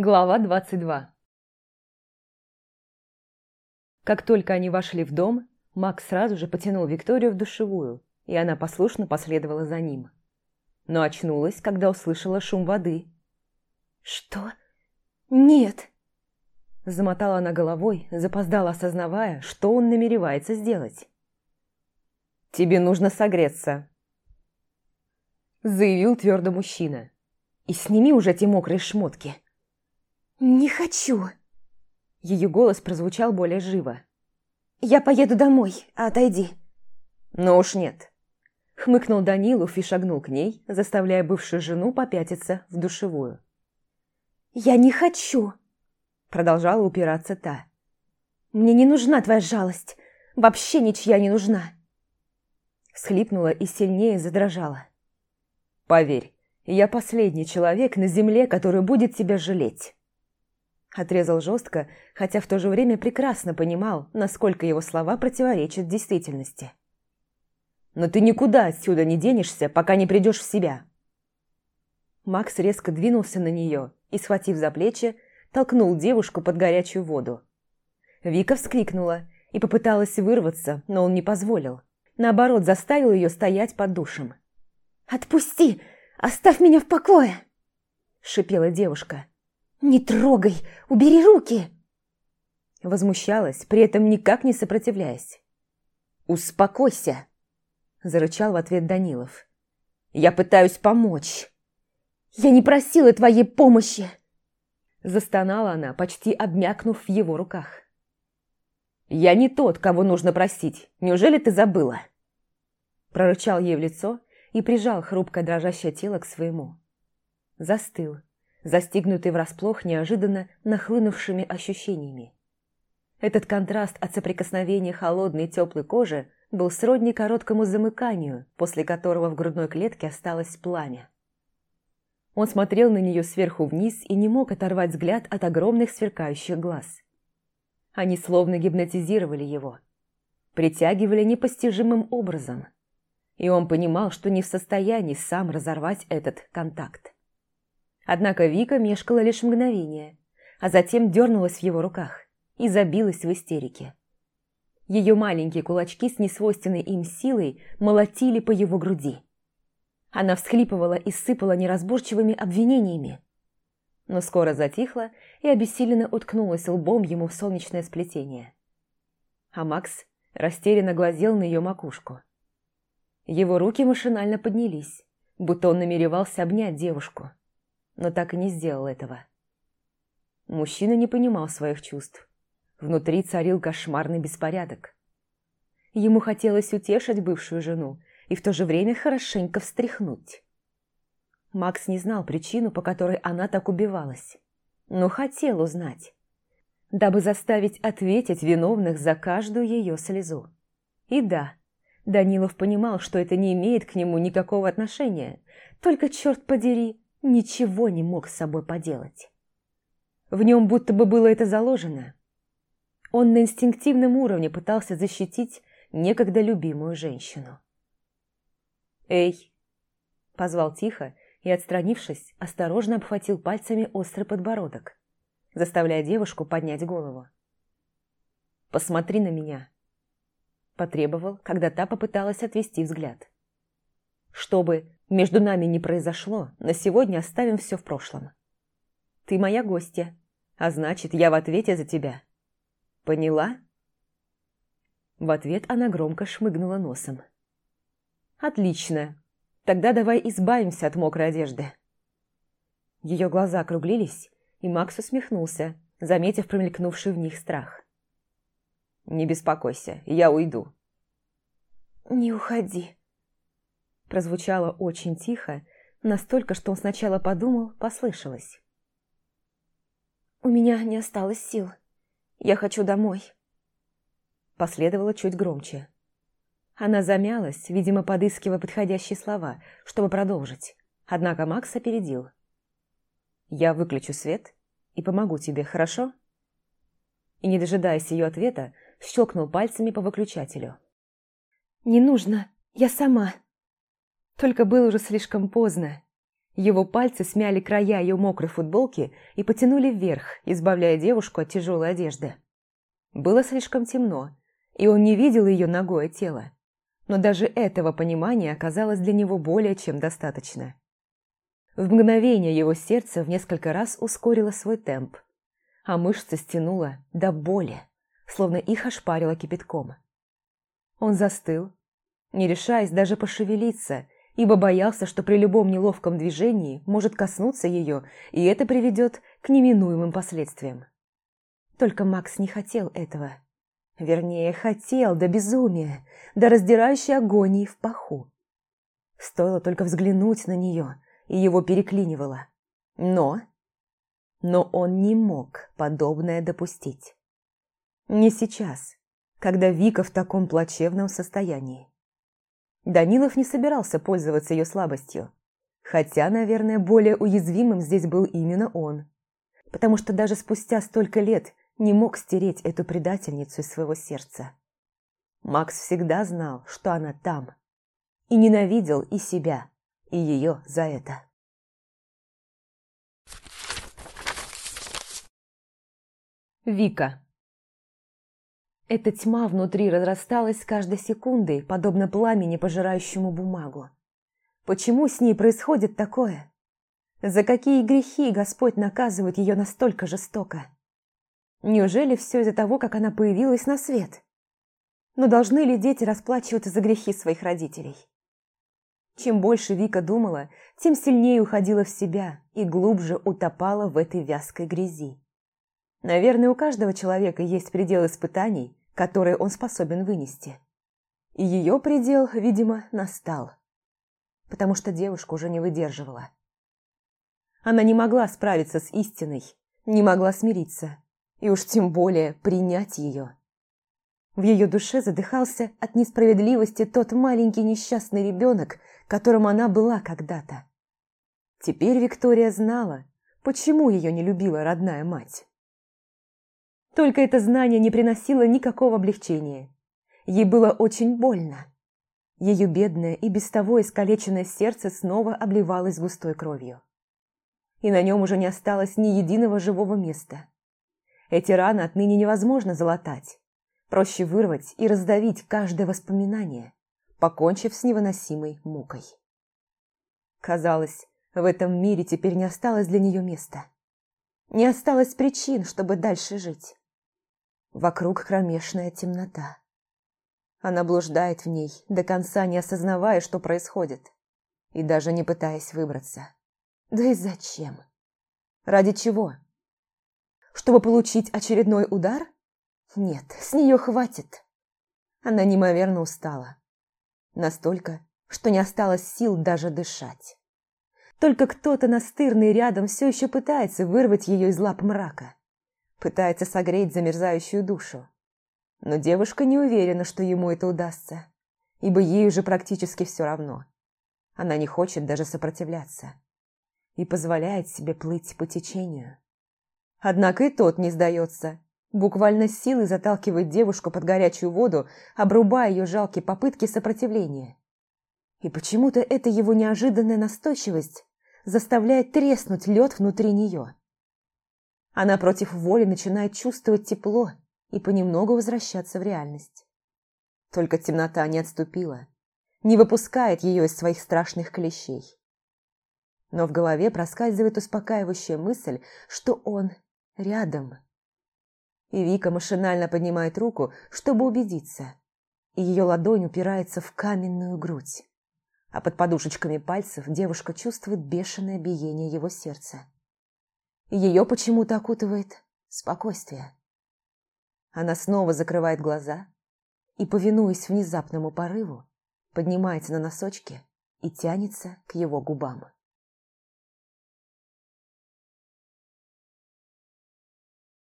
Глава 22 Как только они вошли в дом, Макс сразу же потянул Викторию в душевую, и она послушно последовала за ним. Но очнулась, когда услышала шум воды. «Что? Нет!» Замотала она головой, запоздала, осознавая, что он намеревается сделать. «Тебе нужно согреться», – заявил твердо мужчина. «И сними уже эти мокрые шмотки». «Не хочу!» Ее голос прозвучал более живо. «Я поеду домой, отойди». «Но уж нет». Хмыкнул Данилов и шагнул к ней, заставляя бывшую жену попятиться в душевую. «Я не хочу!» Продолжала упираться та. «Мне не нужна твоя жалость. Вообще ничья не нужна!» Схлипнула и сильнее задрожала. «Поверь, я последний человек на земле, который будет тебя жалеть». Отрезал жестко, хотя в то же время прекрасно понимал, насколько его слова противоречат действительности. «Но ты никуда отсюда не денешься, пока не придешь в себя». Макс резко двинулся на нее и, схватив за плечи, толкнул девушку под горячую воду. Вика вскрикнула и попыталась вырваться, но он не позволил. Наоборот, заставил ее стоять под душем. «Отпусти! Оставь меня в покое!» – шипела девушка. «Не трогай! Убери руки!» Возмущалась, при этом никак не сопротивляясь. «Успокойся!» – зарычал в ответ Данилов. «Я пытаюсь помочь!» «Я не просила твоей помощи!» Застонала она, почти обмякнув в его руках. «Я не тот, кого нужно просить. Неужели ты забыла?» Прорычал ей в лицо и прижал хрупкое дрожащее тело к своему. Застыл, застигнутый врасплох неожиданно нахлынувшими ощущениями. Этот контраст от соприкосновения холодной и теплой кожи был сродни короткому замыканию, после которого в грудной клетке осталось пламя. Он смотрел на нее сверху вниз и не мог оторвать взгляд от огромных сверкающих глаз. Они словно гипнотизировали его, притягивали непостижимым образом – и он понимал, что не в состоянии сам разорвать этот контакт. Однако Вика мешкала лишь мгновение, а затем дернулась в его руках и забилась в истерике. Ее маленькие кулачки с несвойственной им силой молотили по его груди. Она всхлипывала и сыпала неразборчивыми обвинениями, но скоро затихла и обессиленно уткнулась лбом ему в солнечное сплетение. А Макс растерянно глазел на ее макушку. Его руки машинально поднялись, будто он намеревался обнять девушку, но так и не сделал этого. Мужчина не понимал своих чувств. Внутри царил кошмарный беспорядок. Ему хотелось утешить бывшую жену и в то же время хорошенько встряхнуть. Макс не знал причину, по которой она так убивалась, но хотел узнать, дабы заставить ответить виновных за каждую ее слезу. И да, Данилов понимал, что это не имеет к нему никакого отношения, только, черт подери, ничего не мог с собой поделать. В нем будто бы было это заложено. Он на инстинктивном уровне пытался защитить некогда любимую женщину. «Эй!» – позвал тихо и, отстранившись, осторожно обхватил пальцами острый подбородок, заставляя девушку поднять голову. «Посмотри на меня!» Потребовал, когда та попыталась отвести взгляд. Чтобы между нами не произошло, на сегодня оставим все в прошлом. Ты моя гостья, а значит, я в ответе за тебя. Поняла? В ответ она громко шмыгнула носом. Отлично. Тогда давай избавимся от мокрой одежды. Ее глаза округлились, и Макс усмехнулся, заметив промелькнувший в них страх. «Не беспокойся, я уйду». «Не уходи», – прозвучало очень тихо, настолько, что он сначала подумал, послышалось. «У меня не осталось сил. Я хочу домой». Последовало чуть громче. Она замялась, видимо, подыскивая подходящие слова, чтобы продолжить. Однако Макс опередил. «Я выключу свет и помогу тебе, хорошо?» И, не дожидаясь ее ответа, щелкнул пальцами по выключателю. «Не нужно, я сама». Только было уже слишком поздно. Его пальцы смяли края ее мокрой футболки и потянули вверх, избавляя девушку от тяжелой одежды. Было слишком темно, и он не видел ее ногое тело. Но даже этого понимания оказалось для него более чем достаточно. В мгновение его сердце в несколько раз ускорило свой темп, а мышцы стянуло до боли, словно их ошпарило кипятком. Он застыл, не решаясь даже пошевелиться, ибо боялся, что при любом неловком движении может коснуться ее, и это приведет к неминуемым последствиям. Только Макс не хотел этого. Вернее, хотел до безумия, до раздирающей агонии в паху. Стоило только взглянуть на нее, и его переклинивало. Но... Но он не мог подобное допустить. Не сейчас, когда Вика в таком плачевном состоянии. Данилов не собирался пользоваться ее слабостью. Хотя, наверное, более уязвимым здесь был именно он. Потому что даже спустя столько лет не мог стереть эту предательницу из своего сердца. Макс всегда знал, что она там. И ненавидел и себя, и ее за это. Вика эта тьма внутри разрасталась с каждой секундой, подобно пламени, пожирающему бумагу. Почему с ней происходит такое? За какие грехи Господь наказывает ее настолько жестоко? Неужели все из-за того, как она появилась на свет? Но должны ли дети расплачиваться за грехи своих родителей? Чем больше Вика думала, тем сильнее уходила в себя и глубже утопала в этой вязкой грязи. Наверное, у каждого человека есть предел испытаний, которые он способен вынести. И ее предел, видимо, настал, потому что девушка уже не выдерживала. Она не могла справиться с истиной, не могла смириться, и уж тем более принять ее. В ее душе задыхался от несправедливости тот маленький несчастный ребенок, которым она была когда-то. Теперь Виктория знала, почему ее не любила родная мать. Только это знание не приносило никакого облегчения. Ей было очень больно. Ее бедное и без того искалеченное сердце снова обливалось густой кровью. И на нем уже не осталось ни единого живого места. Эти раны отныне невозможно залатать. Проще вырвать и раздавить каждое воспоминание, покончив с невыносимой мукой. Казалось, в этом мире теперь не осталось для нее места. Не осталось причин, чтобы дальше жить. Вокруг кромешная темнота. Она блуждает в ней, до конца не осознавая, что происходит, и даже не пытаясь выбраться. Да и зачем? Ради чего? Чтобы получить очередной удар? Нет, с нее хватит. Она неимоверно устала. Настолько, что не осталось сил даже дышать. Только кто-то настырный рядом все еще пытается вырвать ее из лап мрака пытается согреть замерзающую душу. Но девушка не уверена, что ему это удастся, ибо ей уже практически все равно. Она не хочет даже сопротивляться и позволяет себе плыть по течению. Однако и тот не сдается, буквально силой заталкивает девушку под горячую воду, обрубая ее жалкие попытки сопротивления. И почему-то эта его неожиданная настойчивость заставляет треснуть лед внутри нее. Она против воли начинает чувствовать тепло и понемногу возвращаться в реальность. Только темнота не отступила, не выпускает ее из своих страшных клещей. Но в голове проскальзывает успокаивающая мысль, что он рядом. И Вика машинально поднимает руку, чтобы убедиться, и ее ладонь упирается в каменную грудь. А под подушечками пальцев девушка чувствует бешеное биение его сердца. Ее почему-то окутывает спокойствие. Она снова закрывает глаза и, повинуясь внезапному порыву, поднимается на носочки и тянется к его губам.